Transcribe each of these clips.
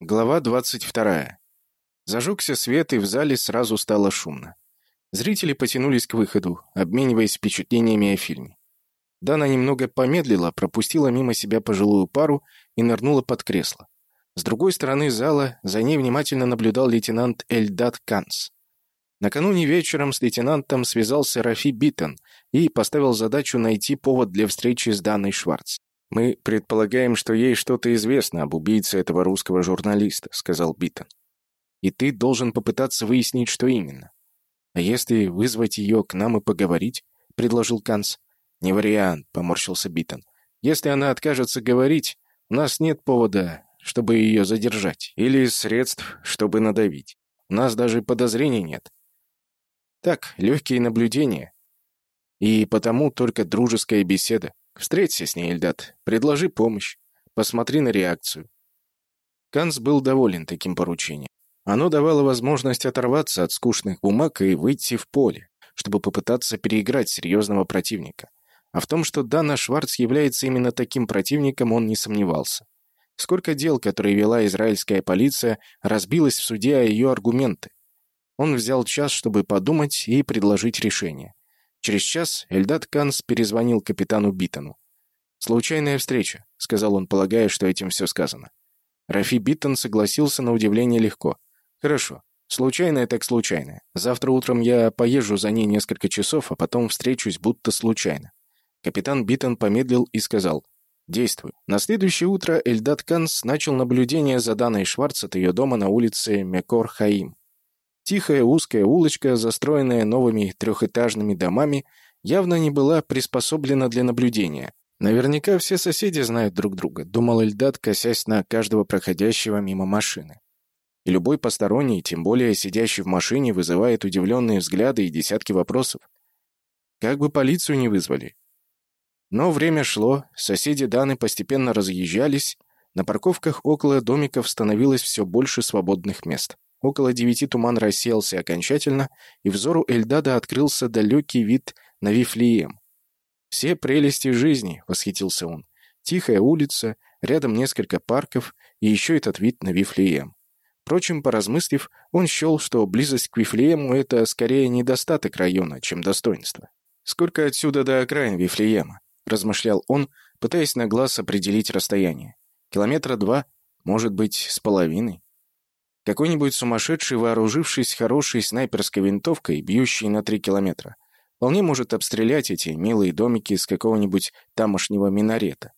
Глава 22. Зажегся свет, и в зале сразу стало шумно. Зрители потянулись к выходу, обмениваясь впечатлениями о фильме. Дана немного помедлила, пропустила мимо себя пожилую пару и нырнула под кресло. С другой стороны зала за ней внимательно наблюдал лейтенант Эльдат Канс. Накануне вечером с лейтенантом связался Рафи Биттон и поставил задачу найти повод для встречи с Даной Шварц. «Мы предполагаем, что ей что-то известно об убийце этого русского журналиста», — сказал Биттон. «И ты должен попытаться выяснить, что именно. А если вызвать ее к нам и поговорить?» — предложил Канц. «Не вариант», — поморщился Биттон. «Если она откажется говорить, у нас нет повода, чтобы ее задержать, или средств, чтобы надавить. У нас даже подозрений нет. Так, легкие наблюдения. И потому только дружеская беседа. Встреться с ней, Эльдат. Предложи помощь. Посмотри на реакцию. Канс был доволен таким поручением. Оно давало возможность оторваться от скучных бумаг и выйти в поле, чтобы попытаться переиграть серьезного противника. А в том, что Дана Шварц является именно таким противником, он не сомневался. Сколько дел, которые вела израильская полиция, разбилось в суде о ее аргументы. Он взял час, чтобы подумать и предложить решение. Через час Эльдат Канс перезвонил капитану Биттону. «Случайная встреча», — сказал он, полагая, что этим все сказано. Рафи Биттон согласился на удивление легко. «Хорошо. Случайная так случайная. Завтра утром я поезжу за ней несколько часов, а потом встречусь будто случайно». Капитан Биттон помедлил и сказал «Действуй». На следующее утро Эльдат Канс начал наблюдение за Даной Шварц от ее дома на улице Мекор-Хаим. Тихая узкая улочка, застроенная новыми трехэтажными домами, явно не была приспособлена для наблюдения. Наверняка все соседи знают друг друга, думал Эльдат, косясь на каждого проходящего мимо машины. И любой посторонний, тем более сидящий в машине, вызывает удивленные взгляды и десятки вопросов. Как бы полицию не вызвали. Но время шло, соседи Даны постепенно разъезжались, на парковках около домиков становилось все больше свободных мест. Около девяти туман рассеялся окончательно, и взору Эльдада открылся далекий вид на Вифлеем. «Все прелести жизни», — восхитился он. «Тихая улица, рядом несколько парков и еще этот вид на Вифлеем». Впрочем, поразмыслив, он счел, что близость к Вифлеему — это скорее недостаток района, чем достоинство. «Сколько отсюда до окраин Вифлеема?» — размышлял он, пытаясь на глаз определить расстояние. «Километра два, может быть, с половиной». Какой-нибудь сумасшедший, вооружившись хорошей снайперской винтовкой, бьющей на три километра, вполне может обстрелять эти милые домики с какого-нибудь тамошнего минарета.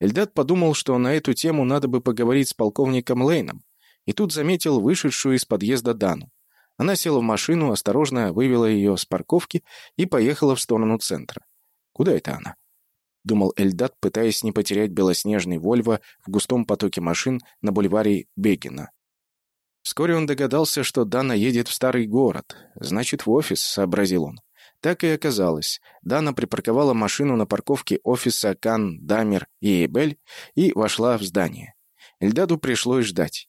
Эльдат подумал, что на эту тему надо бы поговорить с полковником Лейном, и тут заметил вышедшую из подъезда Дану. Она села в машину, осторожно вывела ее с парковки и поехала в сторону центра. «Куда это она?» — думал Эльдат, пытаясь не потерять белоснежный Вольво в густом потоке машин на бульваре Бегина. Вскоре он догадался, что Дана едет в старый город. Значит, в офис, сообразил он. Так и оказалось. Дана припарковала машину на парковке офиса Кан, Дамер и Эбель и вошла в здание. Эльдаду пришлось ждать.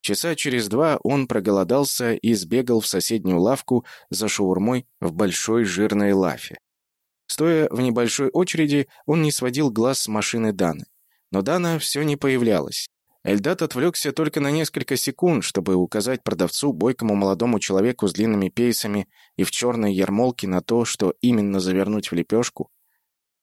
Часа через два он проголодался и сбегал в соседнюю лавку за шаурмой в большой жирной лафе. Стоя в небольшой очереди, он не сводил глаз с машины Даны. Но Дана все не появлялась. Эльдат отвлекся только на несколько секунд, чтобы указать продавцу, бойкому молодому человеку с длинными пейсами и в черной ермолке на то, что именно завернуть в лепешку.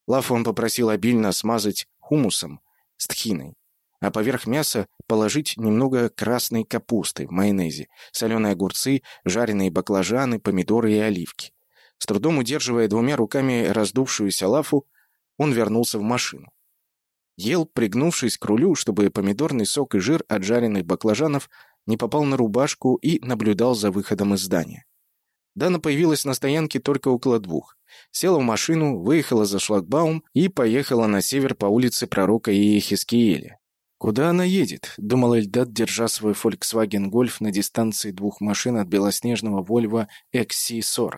Лаф он попросил обильно смазать хумусом с тхиной, а поверх мяса положить немного красной капусты в майонезе, соленые огурцы, жареные баклажаны, помидоры и оливки. С трудом удерживая двумя руками раздувшуюся лафу, он вернулся в машину. Ел, пригнувшись к рулю, чтобы помидорный сок и жир от жареных баклажанов не попал на рубашку и наблюдал за выходом из здания. Дана появилась на стоянке только около двух. Села в машину, выехала за шлагбаум и поехала на север по улице пророка Иехискиеля. «Куда она едет?» — думал Эльдат, держа свой Volkswagen Golf на дистанции двух машин от белоснежного Volvo XC40.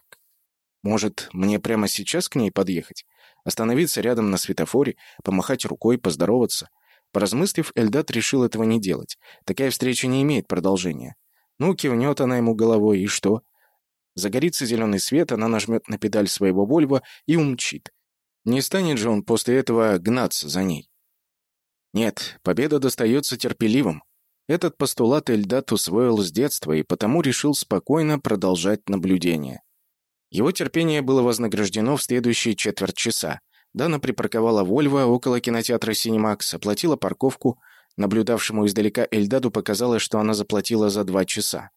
«Может, мне прямо сейчас к ней подъехать? Остановиться рядом на светофоре, помахать рукой, поздороваться. Поразмыслив, Эльдат решил этого не делать. Такая встреча не имеет продолжения. Ну, кивнет она ему головой, и что? Загорится зеленый свет, она нажмет на педаль своего Вольво и умчит. Не станет же он после этого гнаться за ней. Нет, победа достается терпеливым. Этот постулат Эльдат усвоил с детства и потому решил спокойно продолжать наблюдение. Его терпение было вознаграждено в следующие четверть часа. Дана припарковала Вольво около кинотеатра «Синемакс», оплатила парковку. Наблюдавшему издалека Эльдаду показалось, что она заплатила за два часа.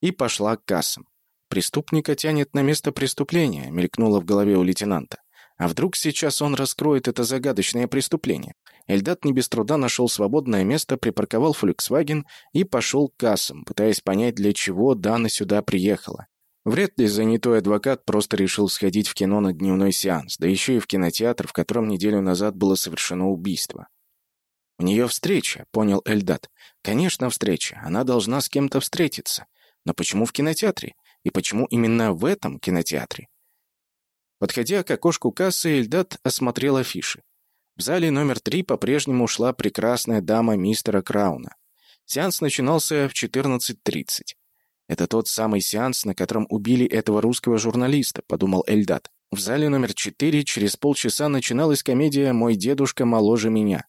И пошла к кассам. «Преступника тянет на место преступления», — мелькнуло в голове у лейтенанта. А вдруг сейчас он раскроет это загадочное преступление? Эльдат не без труда нашел свободное место, припарковал Volkswagen и пошел к кассам, пытаясь понять, для чего Дана сюда приехала. Вряд ли занятой адвокат просто решил сходить в кино на дневной сеанс, да еще и в кинотеатр, в котором неделю назад было совершено убийство. «У нее встреча», — понял Эльдат. «Конечно, встреча. Она должна с кем-то встретиться. Но почему в кинотеатре? И почему именно в этом кинотеатре? Подходя к окошку кассы, Эльдат осмотрел афиши. В зале номер три по-прежнему шла прекрасная дама мистера Крауна. Сеанс начинался в 14.30. «Это тот самый сеанс, на котором убили этого русского журналиста», — подумал Эльдат. В зале номер четыре через полчаса начиналась комедия «Мой дедушка моложе меня».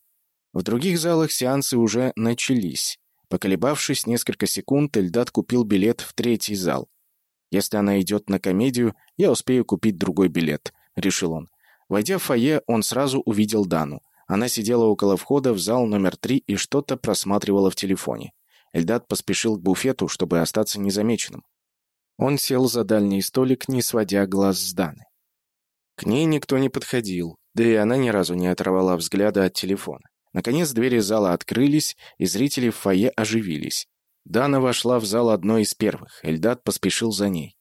В других залах сеансы уже начались. Поколебавшись несколько секунд, Эльдат купил билет в третий зал. Если она идет на комедию, я успею купить другой билет», — решил он. Войдя в фойе, он сразу увидел Дану. Она сидела около входа в зал номер три и что-то просматривала в телефоне. Эльдат поспешил к буфету, чтобы остаться незамеченным. Он сел за дальний столик, не сводя глаз с Даны. К ней никто не подходил, да и она ни разу не оторвала взгляда от телефона. Наконец двери зала открылись, и зрители в фойе оживились. Дана вошла в зал одной из первых. Эльдат поспешил за ней.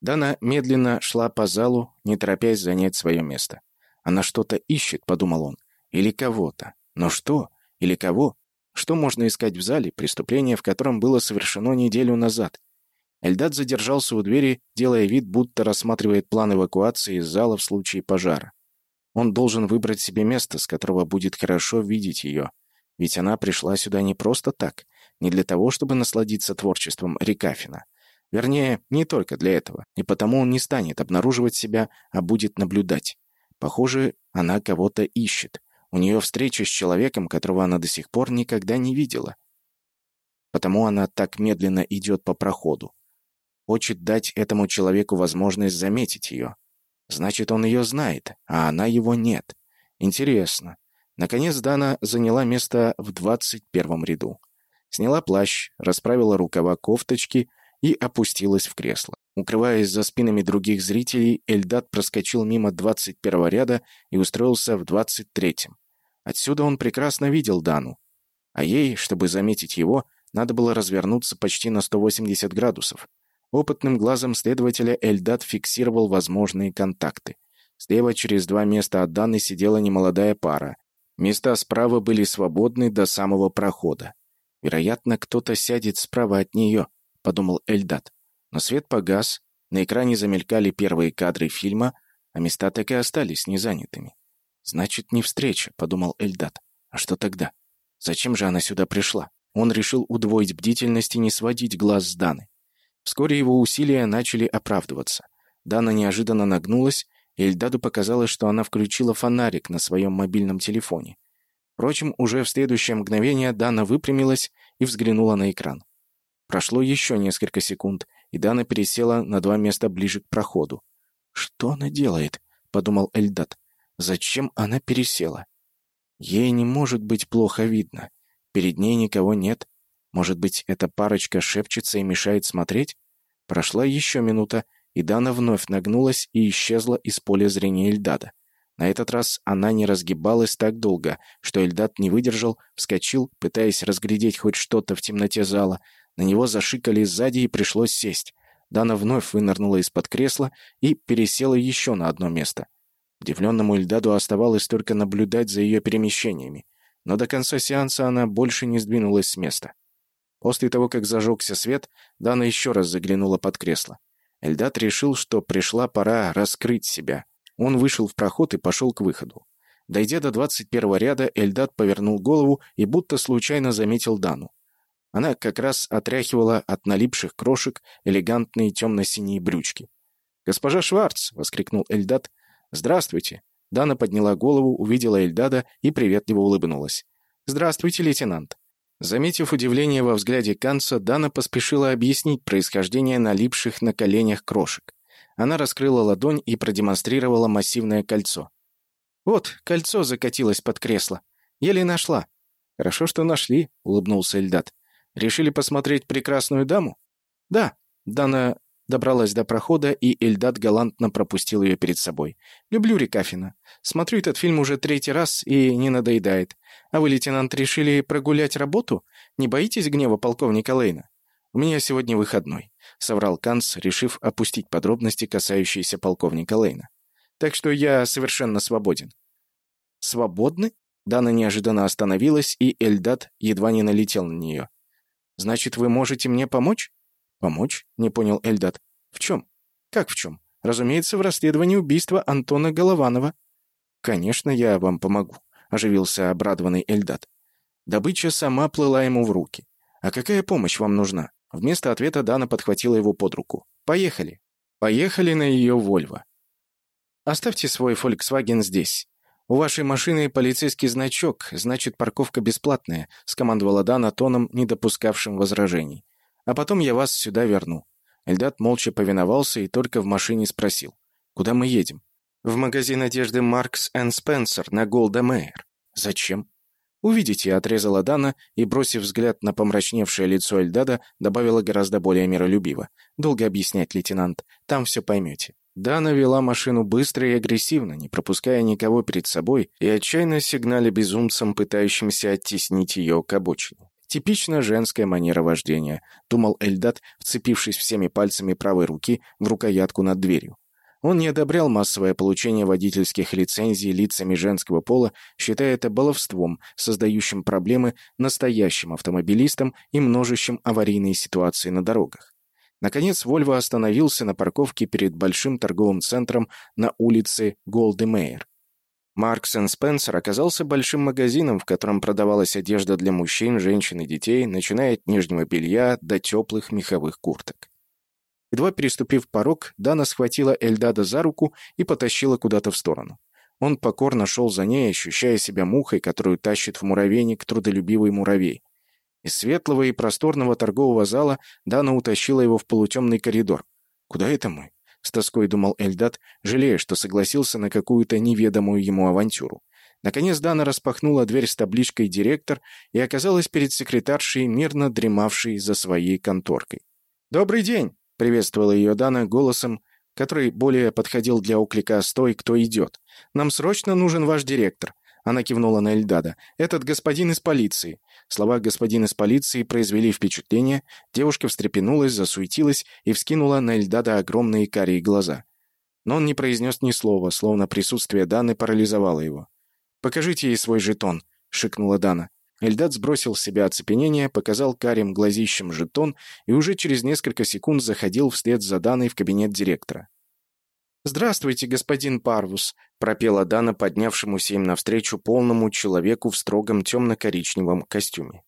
Дана медленно шла по залу, не торопясь занять свое место. «Она что-то ищет», — подумал он. «Или кого-то. Но что? Или кого? Что можно искать в зале, преступление в котором было совершено неделю назад?» Эльдат задержался у двери, делая вид, будто рассматривает план эвакуации из зала в случае пожара. Он должен выбрать себе место, с которого будет хорошо видеть ее. Ведь она пришла сюда не просто так не для того, чтобы насладиться творчеством Рикафина. Вернее, не только для этого, и потому он не станет обнаруживать себя, а будет наблюдать. Похоже, она кого-то ищет. У нее встреча с человеком, которого она до сих пор никогда не видела. Потому она так медленно идет по проходу. Хочет дать этому человеку возможность заметить ее. Значит, он ее знает, а она его нет. Интересно. Наконец Дана заняла место в двадцать первом ряду. Сняла плащ, расправила рукава кофточки и опустилась в кресло. Укрываясь за спинами других зрителей, Эльдат проскочил мимо 21-го ряда и устроился в 23-м. Отсюда он прекрасно видел Дану. А ей, чтобы заметить его, надо было развернуться почти на 180 градусов. Опытным глазом следователя Эльдат фиксировал возможные контакты. Слева через два места от Даны сидела немолодая пара. Места справа были свободны до самого прохода. Вероятно, кто-то сядет справа от нее, подумал Эльдат. Но свет погас, на экране замелькали первые кадры фильма, а места так и остались незанятыми. Значит, не встреча, подумал Эльдат. А что тогда? Зачем же она сюда пришла? Он решил удвоить бдительность и не сводить глаз с Даны. Вскоре его усилия начали оправдываться. Дана неожиданно нагнулась, и Эльдаду показалось, что она включила фонарик на своем мобильном телефоне. Впрочем, уже в следующее мгновение Дана выпрямилась и взглянула на экран. Прошло еще несколько секунд, и Дана пересела на два места ближе к проходу. «Что она делает?» — подумал Эльдат. «Зачем она пересела?» Ей не может быть плохо видно. Перед ней никого нет. Может быть, эта парочка шепчется и мешает смотреть? Прошла еще минута, и Дана вновь нагнулась и исчезла из поля зрения Эльдада. На этот раз она не разгибалась так долго, что Эльдат не выдержал, вскочил, пытаясь разглядеть хоть что-то в темноте зала. На него зашикали сзади и пришлось сесть. Дана вновь вынырнула из-под кресла и пересела еще на одно место. Удивленному Эльдаду оставалось только наблюдать за ее перемещениями. Но до конца сеанса она больше не сдвинулась с места. После того, как зажегся свет, Дана еще раз заглянула под кресло. Эльдат решил, что пришла пора раскрыть себя — он вышел в проход и пошел к выходу. Дойдя до 21 ряда, Эльдат повернул голову и будто случайно заметил Дану. Она как раз отряхивала от налипших крошек элегантные темно-синие брючки. «Госпожа Шварц!» — воскликнул Эльдат. «Здравствуйте!» Дана подняла голову, увидела Эльдада и приветливо улыбнулась. «Здравствуйте, лейтенант!» Заметив удивление во взгляде Канца, Дана поспешила объяснить происхождение налипших на коленях крошек. Она раскрыла ладонь и продемонстрировала массивное кольцо. «Вот, кольцо закатилось под кресло. Еле нашла». «Хорошо, что нашли», — улыбнулся Эльдат. «Решили посмотреть прекрасную даму?» «Да». Дана добралась до прохода, и Эльдат галантно пропустил ее перед собой. «Люблю Рекафина. Смотрю этот фильм уже третий раз и не надоедает. А вы, лейтенант, решили прогулять работу? Не боитесь гнева полковника Лейна?» «У меня сегодня выходной», — соврал Канц, решив опустить подробности, касающиеся полковника Лейна. «Так что я совершенно свободен». «Свободны?» Дана неожиданно остановилась, и Эльдат едва не налетел на нее. «Значит, вы можете мне помочь?» «Помочь?» — не понял Эльдат. «В чем?» «Как в чем?» «Разумеется, в расследовании убийства Антона Голованова». «Конечно, я вам помогу», — оживился обрадованный Эльдат. Добыча сама плыла ему в руки. «А какая помощь вам нужна?» Вместо ответа Дана подхватила его под руку. «Поехали». Поехали на ее Вольво. «Оставьте свой Volkswagen здесь. У вашей машины полицейский значок, значит, парковка бесплатная», скомандовала Дана тоном, не допускавшим возражений. «А потом я вас сюда верну». Эльдат молча повиновался и только в машине спросил. «Куда мы едем?» «В магазин одежды Маркс энд Спенсер на Голда Мейер». «Зачем?» «Увидите», — отрезала Дана и, бросив взгляд на помрачневшее лицо Эльдада, добавила гораздо более миролюбиво. «Долго объяснять, лейтенант. Там все поймете». Дана вела машину быстро и агрессивно, не пропуская никого перед собой и отчаянно сигналя безумцам, пытающимся оттеснить ее к обочине. Типично женская манера вождения, думал Эльдад, вцепившись всеми пальцами правой руки в рукоятку над дверью. Он не одобрял массовое получение водительских лицензий лицами женского пола, считая это баловством, создающим проблемы настоящим автомобилистам и множащим аварийные ситуации на дорогах. Наконец, Вольво остановился на парковке перед большим торговым центром на улице Голдемейр. Маркс энд Спенсер оказался большим магазином, в котором продавалась одежда для мужчин, женщин и детей, начиная от нижнего белья до теплых меховых курток. Едва переступив порог, Дана схватила Эльдада за руку и потащила куда-то в сторону. Он покорно шел за ней, ощущая себя мухой, которую тащит в муравейник трудолюбивый муравей. Из светлого и просторного торгового зала Дана утащила его в полутемный коридор. «Куда это мы?» — с тоской думал Эльдат, жалея, что согласился на какую-то неведомую ему авантюру. Наконец Дана распахнула дверь с табличкой «Директор» и оказалась перед секретаршей, мирно дремавшей за своей конторкой. «Добрый день!» Приветствовала ее Дана голосом, который более подходил для оклика «Стой, кто идет!» «Нам срочно нужен ваш директор!» Она кивнула на Эльдада. «Этот господин из полиции!» Слова «господин из полиции» произвели впечатление, девушка встрепенулась, засуетилась и вскинула на Эльдада огромные карие глаза. Но он не произнес ни слова, словно присутствие Даны парализовало его. «Покажите ей свой жетон», — шикнула Дана. Эльдат сбросил с себя оцепенение, показал карим глазищем жетон и уже через несколько секунд заходил вслед за Даной в кабинет директора. «Здравствуйте, господин Парвус», — пропела Дана поднявшемуся им навстречу полному человеку в строгом темно-коричневом костюме.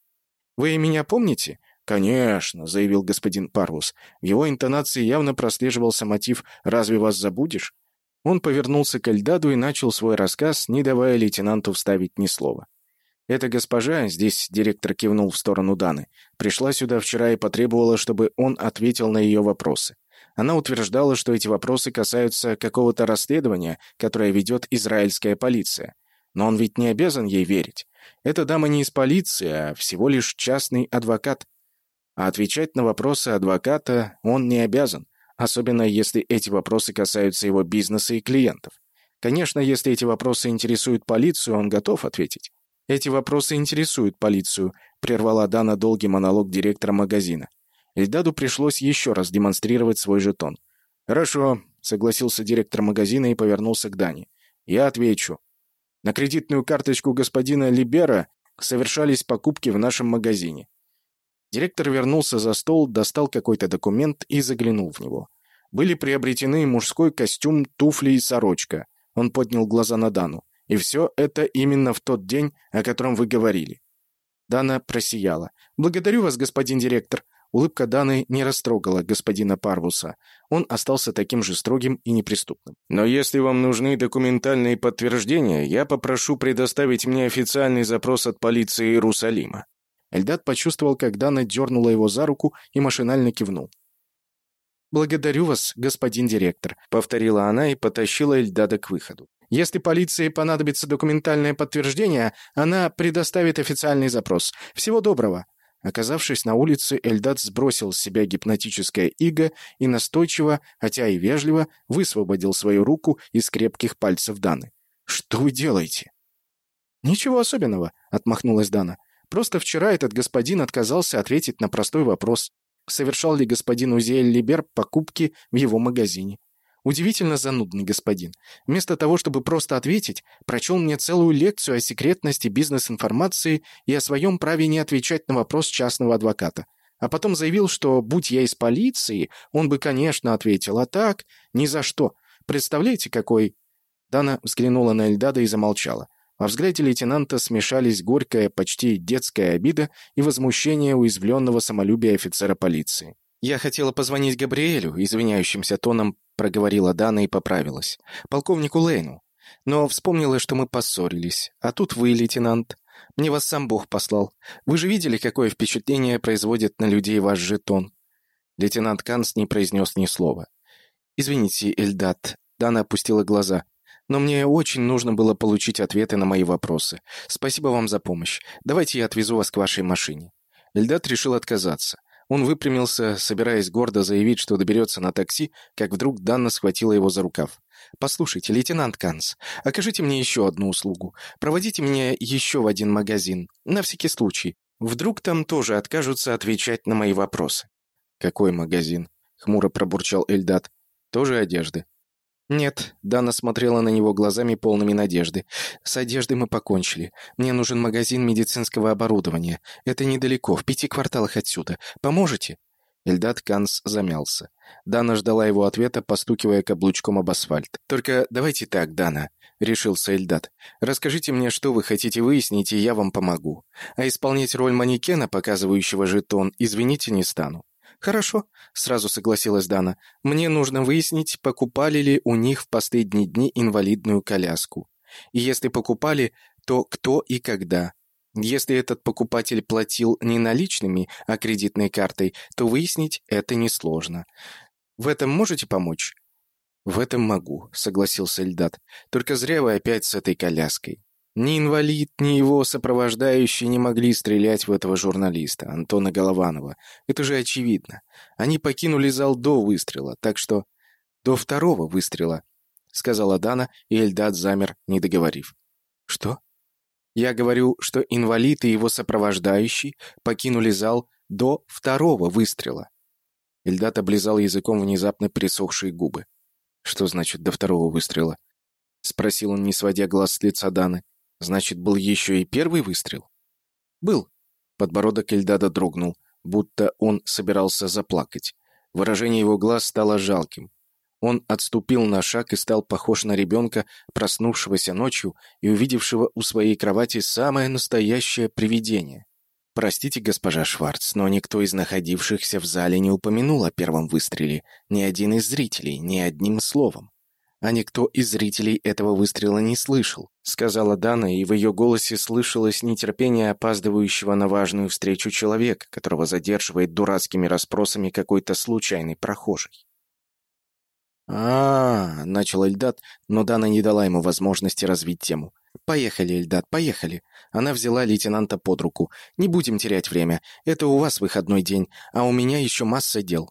«Вы меня помните?» «Конечно», — заявил господин Парвус. В его интонации явно прослеживался мотив «Разве вас забудешь?». Он повернулся к Эльдаду и начал свой рассказ, не давая лейтенанту вставить ни слова. Эта госпожа, здесь директор кивнул в сторону Даны, пришла сюда вчера и потребовала, чтобы он ответил на ее вопросы. Она утверждала, что эти вопросы касаются какого-то расследования, которое ведет израильская полиция. Но он ведь не обязан ей верить. Эта дама не из полиции, а всего лишь частный адвокат. А отвечать на вопросы адвоката он не обязан, особенно если эти вопросы касаются его бизнеса и клиентов. Конечно, если эти вопросы интересуют полицию, он готов ответить. Эти вопросы интересуют полицию», — прервала Дана долгий монолог директора магазина. Эльдаду пришлось еще раз демонстрировать свой жетон. «Хорошо», — согласился директор магазина и повернулся к Дане. «Я отвечу. На кредитную карточку господина Либера совершались покупки в нашем магазине». Директор вернулся за стол, достал какой-то документ и заглянул в него. Были приобретены мужской костюм, туфли и сорочка. Он поднял глаза на Дану. И все это именно в тот день, о котором вы говорили». Дана просияла. «Благодарю вас, господин директор». Улыбка Даны не растрогала господина Парвуса. Он остался таким же строгим и неприступным. «Но если вам нужны документальные подтверждения, я попрошу предоставить мне официальный запрос от полиции Иерусалима». Эльдат почувствовал, как Дана дернула его за руку и машинально кивнул. «Благодарю вас, господин директор», — повторила она и потащила Эльдада к выходу. «Если полиции понадобится документальное подтверждение, она предоставит официальный запрос. Всего доброго». Оказавшись на улице, Эльдат сбросил с себя гипнотическое иго и настойчиво, хотя и вежливо, высвободил свою руку из крепких пальцев Даны. «Что вы делаете?» «Ничего особенного», — отмахнулась Дана. «Просто вчера этот господин отказался ответить на простой вопрос совершал ли господин Узиэль Либер покупки в его магазине. Удивительно занудный господин. Вместо того, чтобы просто ответить, прочел мне целую лекцию о секретности бизнес-информации и о своем праве не отвечать на вопрос частного адвоката. А потом заявил, что, будь я из полиции, он бы, конечно, ответил, а так, ни за что. Представляете, какой... Дана взглянула на Эльдада и замолчала. Во взгляде лейтенанта смешались горькая, почти детская обида и возмущение уязвленного самолюбия офицера полиции. «Я хотела позвонить Габриэлю», — извиняющимся тоном проговорила Дана и поправилась. «Полковнику Лейну. Но вспомнила, что мы поссорились. А тут вы, лейтенант. Мне вас сам Бог послал. Вы же видели, какое впечатление производит на людей ваш жетон?» Лейтенант Канс не произнес ни слова. «Извините, Эльдат». Дана опустила глаза. Но мне очень нужно было получить ответы на мои вопросы. Спасибо вам за помощь. Давайте я отвезу вас к вашей машине». Эльдат решил отказаться. Он выпрямился, собираясь гордо заявить, что доберется на такси, как вдруг Данна схватила его за рукав. «Послушайте, лейтенант Канс, окажите мне еще одну услугу. Проводите меня еще в один магазин. На всякий случай. Вдруг там тоже откажутся отвечать на мои вопросы». «Какой магазин?» — хмуро пробурчал Эльдат. «Тоже одежды?» «Нет», — Дана смотрела на него глазами полными надежды. «С одеждой мы покончили. Мне нужен магазин медицинского оборудования. Это недалеко, в пяти кварталах отсюда. Поможете?» Эльдат Канс замялся. Дана ждала его ответа, постукивая каблучком об асфальт. «Только давайте так, Дана», — решился Эльдат. «Расскажите мне, что вы хотите выяснить, и я вам помогу. А исполнять роль манекена, показывающего жетон, извините, не стану. «Хорошо», — сразу согласилась Дана. «Мне нужно выяснить, покупали ли у них в последние дни инвалидную коляску. И если покупали, то кто и когда. Если этот покупатель платил не наличными, а кредитной картой, то выяснить это несложно. В этом можете помочь?» «В этом могу», — согласился Эльдат. «Только зря вы опять с этой коляской. Ни инвалид, ни его сопровождающие не могли стрелять в этого журналиста, Антона Голованова. Это же очевидно. Они покинули зал до выстрела, так что... До второго выстрела, — сказала Дана, и Эльдат замер, не договорив. Что? Я говорю, что инвалид и его сопровождающий покинули зал до второго выстрела. Эльдат облизал языком внезапно присохшие губы. «Что значит «до второго выстрела»?» — спросил он, не сводя глаз с лица Даны. Значит, был еще и первый выстрел? Был. Подбородок Эльдада дрогнул, будто он собирался заплакать. Выражение его глаз стало жалким. Он отступил на шаг и стал похож на ребенка, проснувшегося ночью и увидевшего у своей кровати самое настоящее привидение. «Простите, госпожа Шварц, но никто из находившихся в зале не упомянул о первом выстреле, ни один из зрителей, ни одним словом а никто из зрителей этого выстрела не слышал», — сказала Дана, и в ее голосе слышалось нетерпение опаздывающего на важную встречу человека, которого задерживает дурацкими расспросами какой-то случайный прохожий. а, -а, -а начал Эльдат, но Дана не дала ему возможности развить тему. «Поехали, Эльдат, поехали!» Она взяла лейтенанта под руку. «Не будем терять время. Это у вас выходной день, а у меня еще масса дел».